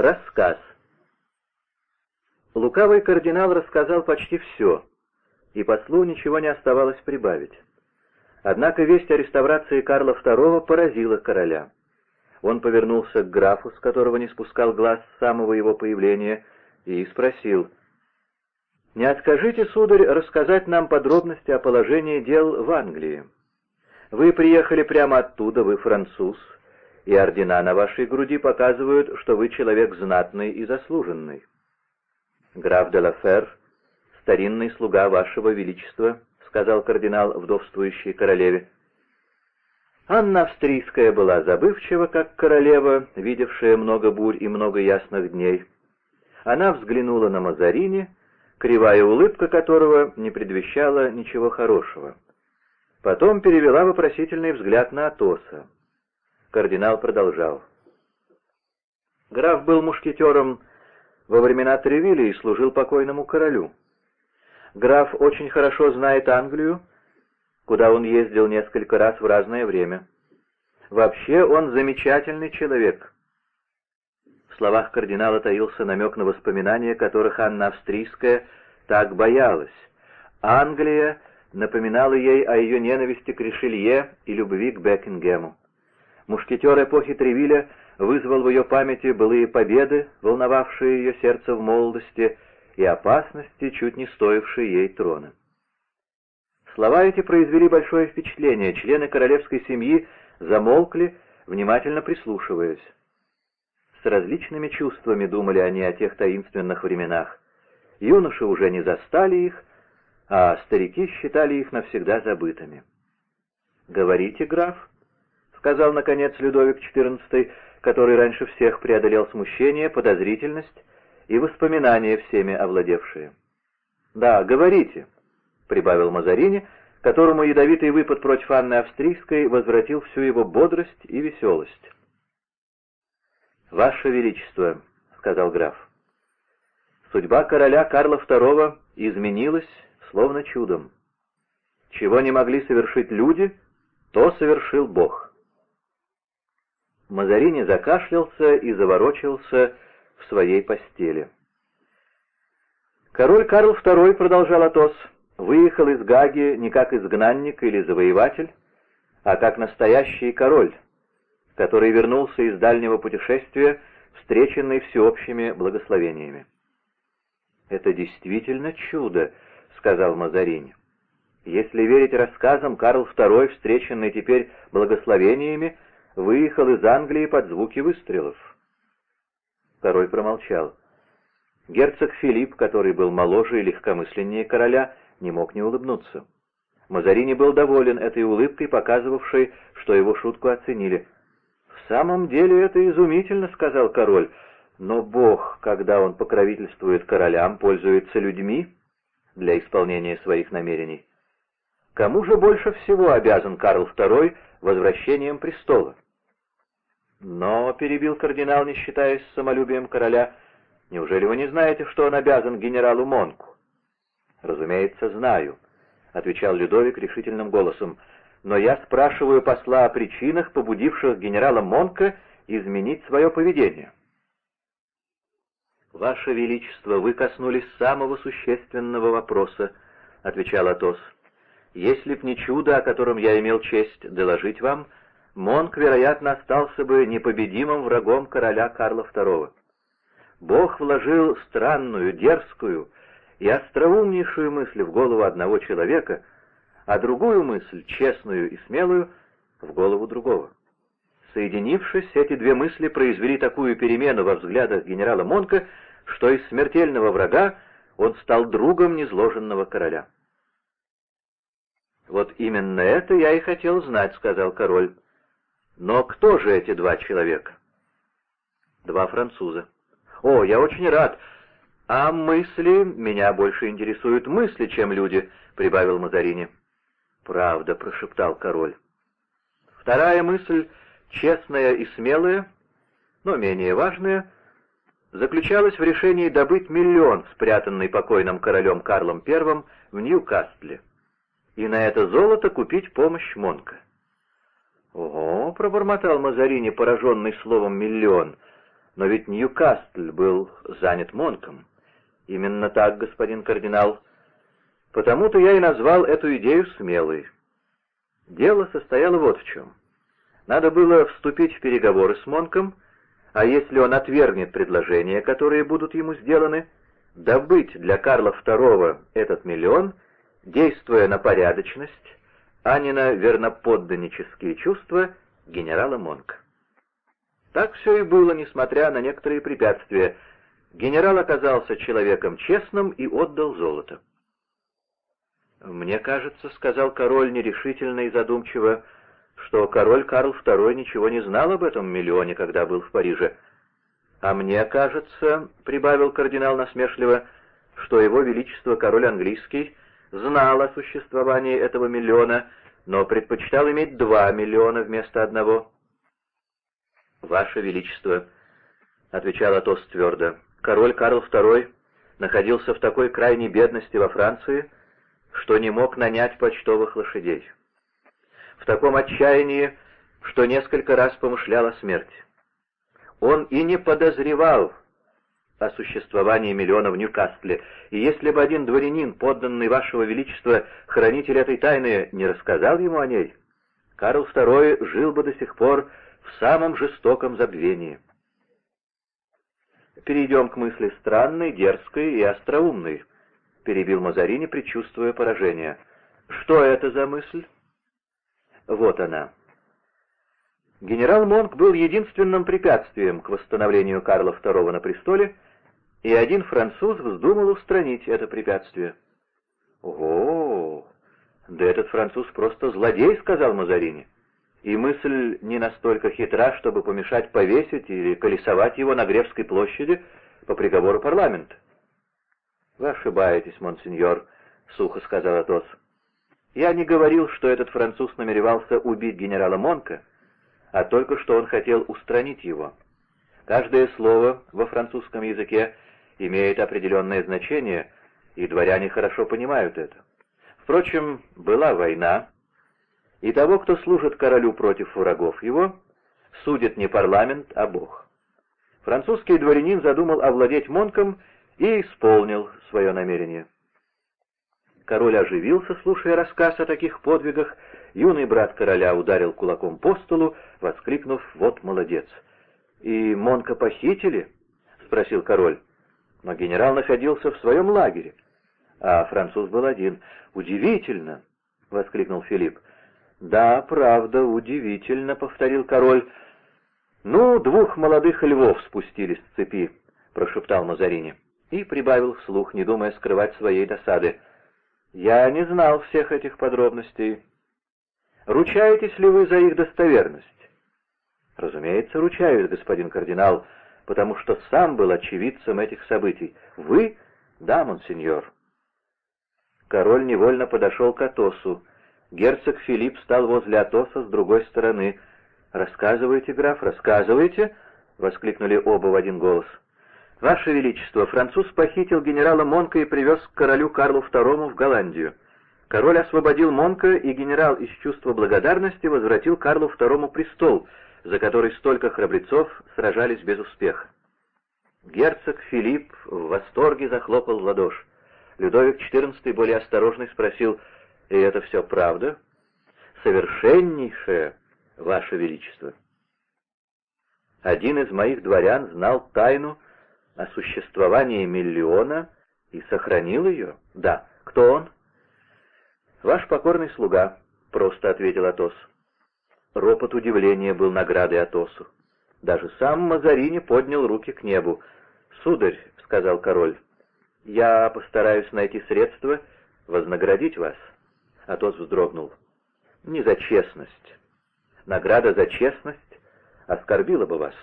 Рассказ. Лукавый кардинал рассказал почти все, и послу ничего не оставалось прибавить. Однако весть о реставрации Карла II поразила короля. Он повернулся к графу, с которого не спускал глаз с самого его появления, и спросил, «Не откажите, сударь, рассказать нам подробности о положении дел в Англии. Вы приехали прямо оттуда, вы француз, и ордена на вашей груди показывают, что вы человек знатный и заслуженный. Граф де Лафер, старинный слуга вашего величества, — сказал кардинал вдовствующей королеве. Анна Австрийская была забывчива, как королева, видевшая много бурь и много ясных дней. Она взглянула на Мазарини, кривая улыбка которого не предвещала ничего хорошего. Потом перевела вопросительный взгляд на Атоса. Кардинал продолжал. Граф был мушкетером во времена Тревилля и служил покойному королю. Граф очень хорошо знает Англию, куда он ездил несколько раз в разное время. Вообще он замечательный человек. В словах кардинала таился намек на воспоминания, которых Анна Австрийская так боялась. Англия напоминала ей о ее ненависти к Ришелье и любви к Бекингему. Мушкетер эпохи Тревиля вызвал в ее памяти былые победы, волновавшие ее сердце в молодости, и опасности, чуть не стоившие ей трона. Слова эти произвели большое впечатление, члены королевской семьи замолкли, внимательно прислушиваясь. С различными чувствами думали они о тех таинственных временах. Юноши уже не застали их, а старики считали их навсегда забытыми. «Говорите, граф», — сказал, наконец, Людовик XIV, который раньше всех преодолел смущение, подозрительность и воспоминания всеми овладевшие. «Да, говорите», — прибавил Мазарини, которому ядовитый выпад против Анны Австрийской возвратил всю его бодрость и веселость. «Ваше Величество», — сказал граф, — «судьба короля Карла II изменилась, словно чудом. Чего не могли совершить люди, то совершил Бог». Мазарини закашлялся и заворочился, в своей постели. Король Карл II, продолжал Атос, выехал из Гаги не как изгнанник или завоеватель, а как настоящий король, который вернулся из дальнего путешествия, встреченный всеобщими благословениями. «Это действительно чудо», — сказал Мазарини. «Если верить рассказам, Карл II, встреченный теперь благословениями, выехал из Англии под звуки выстрелов. Король промолчал. Герцог Филипп, который был моложе и легкомысленнее короля, не мог не улыбнуться. Мазарини был доволен этой улыбкой, показывавшей, что его шутку оценили. «В самом деле это изумительно», — сказал король, — «но Бог, когда он покровительствует королям, пользуется людьми для исполнения своих намерений. Кому же больше всего обязан Карл II возвращением престола?» «Но», — перебил кардинал, не считаясь самолюбием короля, — «неужели вы не знаете, что он обязан генералу Монку?» «Разумеется, знаю», — отвечал Людовик решительным голосом, «но я спрашиваю посла о причинах, побудивших генерала Монка изменить свое поведение». «Ваше Величество, вы коснулись самого существенного вопроса», — отвечал Атос. «Если б не чудо, о котором я имел честь доложить вам, — Монк, вероятно, остался бы непобедимым врагом короля Карла II. Бог вложил странную, дерзкую и остроумнейшую мысль в голову одного человека, а другую мысль, честную и смелую, в голову другого. Соединившись, эти две мысли произвели такую перемену во взглядах генерала Монка, что из смертельного врага он стал другом незложенного короля. «Вот именно это я и хотел знать», — сказал король. Но кто же эти два человека? Два француза. О, я очень рад. А мысли... Меня больше интересуют мысли, чем люди, прибавил Мазарини. Правда, прошептал король. Вторая мысль, честная и смелая, но менее важная, заключалась в решении добыть миллион, спрятанный покойным королем Карлом I в Ньюкасле, и на это золото купить помощь Монка. «Ого!» — пробормотал Мазарини, пораженный словом «миллион». Но ведь Ньюкасль был занят Монком. Именно так, господин кардинал. Потому-то я и назвал эту идею смелой. Дело состояло вот в чем. Надо было вступить в переговоры с Монком, а если он отвергнет предложения, которые будут ему сделаны, добыть для Карла II этот миллион, действуя на порядочность, а не на верноподданнические чувства генерала Монка. Так все и было, несмотря на некоторые препятствия. Генерал оказался человеком честным и отдал золото. «Мне кажется, — сказал король нерешительно и задумчиво, — что король Карл II ничего не знал об этом миллионе, когда был в Париже. А мне кажется, — прибавил кардинал насмешливо, — что его величество король английский знал о существовании этого миллиона, но предпочитал иметь два миллиона вместо одного. «Ваше Величество», — отвечал Атос твердо, — «король Карл II находился в такой крайней бедности во Франции, что не мог нанять почтовых лошадей. В таком отчаянии, что несколько раз помышлял о смерти. Он и не подозревал о существовании миллиона в Ньюкасле, и если бы один дворянин, подданный вашего величества, хранитель этой тайны, не рассказал ему о ней, Карл II жил бы до сих пор в самом жестоком забвении. Перейдем к мысли странной, дерзкой и остроумной, — перебил Мазарини, предчувствуя поражение. Что это за мысль? Вот она. Генерал Монк был единственным препятствием к восстановлению Карла II на престоле, и один француз вздумал устранить это препятствие. «Ого! Да этот француз просто злодей!» — сказал Мазарини. И мысль не настолько хитра, чтобы помешать повесить или колесовать его на Гревской площади по приговору парламента. «Вы ошибаетесь, монсеньор», — сухо сказал Атос. «Я не говорил, что этот француз намеревался убить генерала Монка, а только что он хотел устранить его. Каждое слово во французском языке имеет определенное значение, и дворяне хорошо понимают это. Впрочем, была война, и того, кто служит королю против врагов его, судит не парламент, а Бог. Французский дворянин задумал овладеть Монком и исполнил свое намерение. Король оживился, слушая рассказ о таких подвигах, Юный брат короля ударил кулаком по столу, воскликнув «Вот молодец!» «И Монка похитили?» — спросил король. Но генерал находился в своем лагере, а француз был один. «Удивительно!» — воскликнул Филипп. «Да, правда, удивительно», — повторил король. «Ну, двух молодых львов спустились с цепи», — прошептал Мазарини. И прибавил вслух, не думая скрывать своей досады. «Я не знал всех этих подробностей. Ручаетесь ли вы за их достоверность? Разумеется, ручаюсь, господин кардинал, потому что сам был очевидцем этих событий. Вы? Да, монсеньор. Король невольно подошел к Атосу. Герцог Филипп стал возле Атоса с другой стороны. «Рассказывайте, граф, рассказывайте!» — воскликнули оба в один голос. «Ваше Величество, француз похитил генерала Монка и привез к королю Карлу II в Голландию. Король освободил Монка, и генерал из чувства благодарности возвратил Карлу II престол, за который столько храбрецов сражались без успеха. Герцог Филипп в восторге захлопал в ладошь. Людовик XIV более осторожный спросил, «И это все правда?» «Совершеннейшее, Ваше Величество!» Один из моих дворян знал тайну о существовании миллиона и сохранил ее. Да, кто он? «Ваш покорный слуга», — просто ответил Атос. Ропот удивления был наградой Атосу. Даже сам Мазарини поднял руки к небу. «Сударь», — сказал король, — «я постараюсь найти средства вознаградить вас». Атос вздрогнул. «Не за честность. Награда за честность оскорбила бы вас.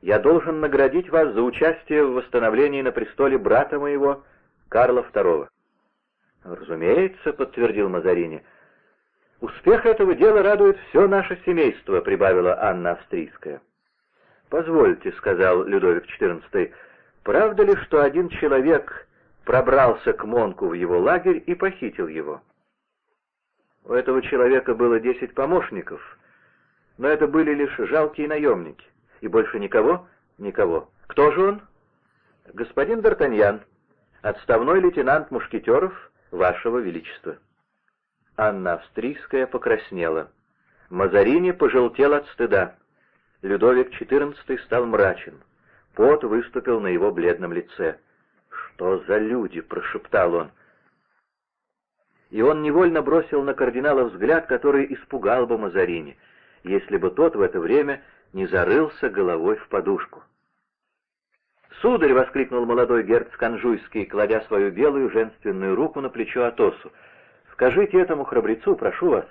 Я должен наградить вас за участие в восстановлении на престоле брата моего, Карла II». «Разумеется», — подтвердил Мазарини. «Успех этого дела радует все наше семейство», — прибавила Анна Австрийская. «Позвольте», — сказал Людовик XIV, — «правда ли, что один человек пробрался к Монку в его лагерь и похитил его?» У этого человека было десять помощников, но это были лишь жалкие наемники. И больше никого? «Никого. Кто же он?» «Господин Д'Артаньян, отставной лейтенант Мушкетеров, Вашего Величества». Анна Австрийская покраснела. Мазарини пожелтел от стыда. Людовик XIV стал мрачен. Пот выступил на его бледном лице. «Что за люди?» — прошептал он. И он невольно бросил на кардинала взгляд, который испугал бы Мазарини, если бы тот в это время не зарылся головой в подушку. «Сударь!» — воскликнул молодой герцог Анжуйский, кладя свою белую женственную руку на плечо Атосу. «Скажите этому храбрецу, прошу вас,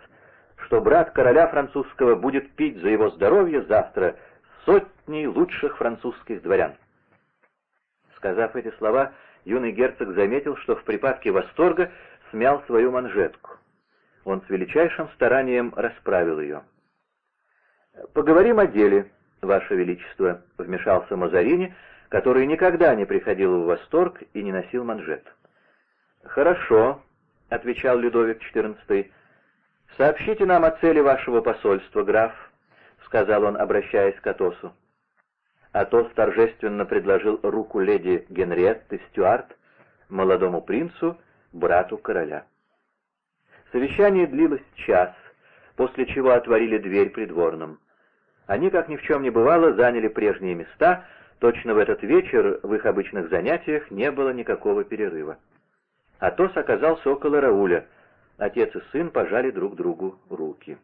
что брат короля французского будет пить за его здоровье завтра сотней лучших французских дворян». Сказав эти слова, юный герцог заметил, что в припадке восторга смял свою манжетку. Он с величайшим старанием расправил ее. «Поговорим о деле, Ваше Величество», — вмешался Мазарини, — который никогда не приходил в восторг и не носил манжет. «Хорошо», — отвечал Людовик XIV, — «сообщите нам о цели вашего посольства, граф», — сказал он, обращаясь к Атосу. Атос торжественно предложил руку леди Генриетты Стюарт, молодому принцу, брату короля. Совещание длилось час, после чего отворили дверь придворным. Они, как ни в чем не бывало, заняли прежние места — Точно в этот вечер в их обычных занятиях не было никакого перерыва. Атос оказался около Рауля. Отец и сын пожали друг другу руки.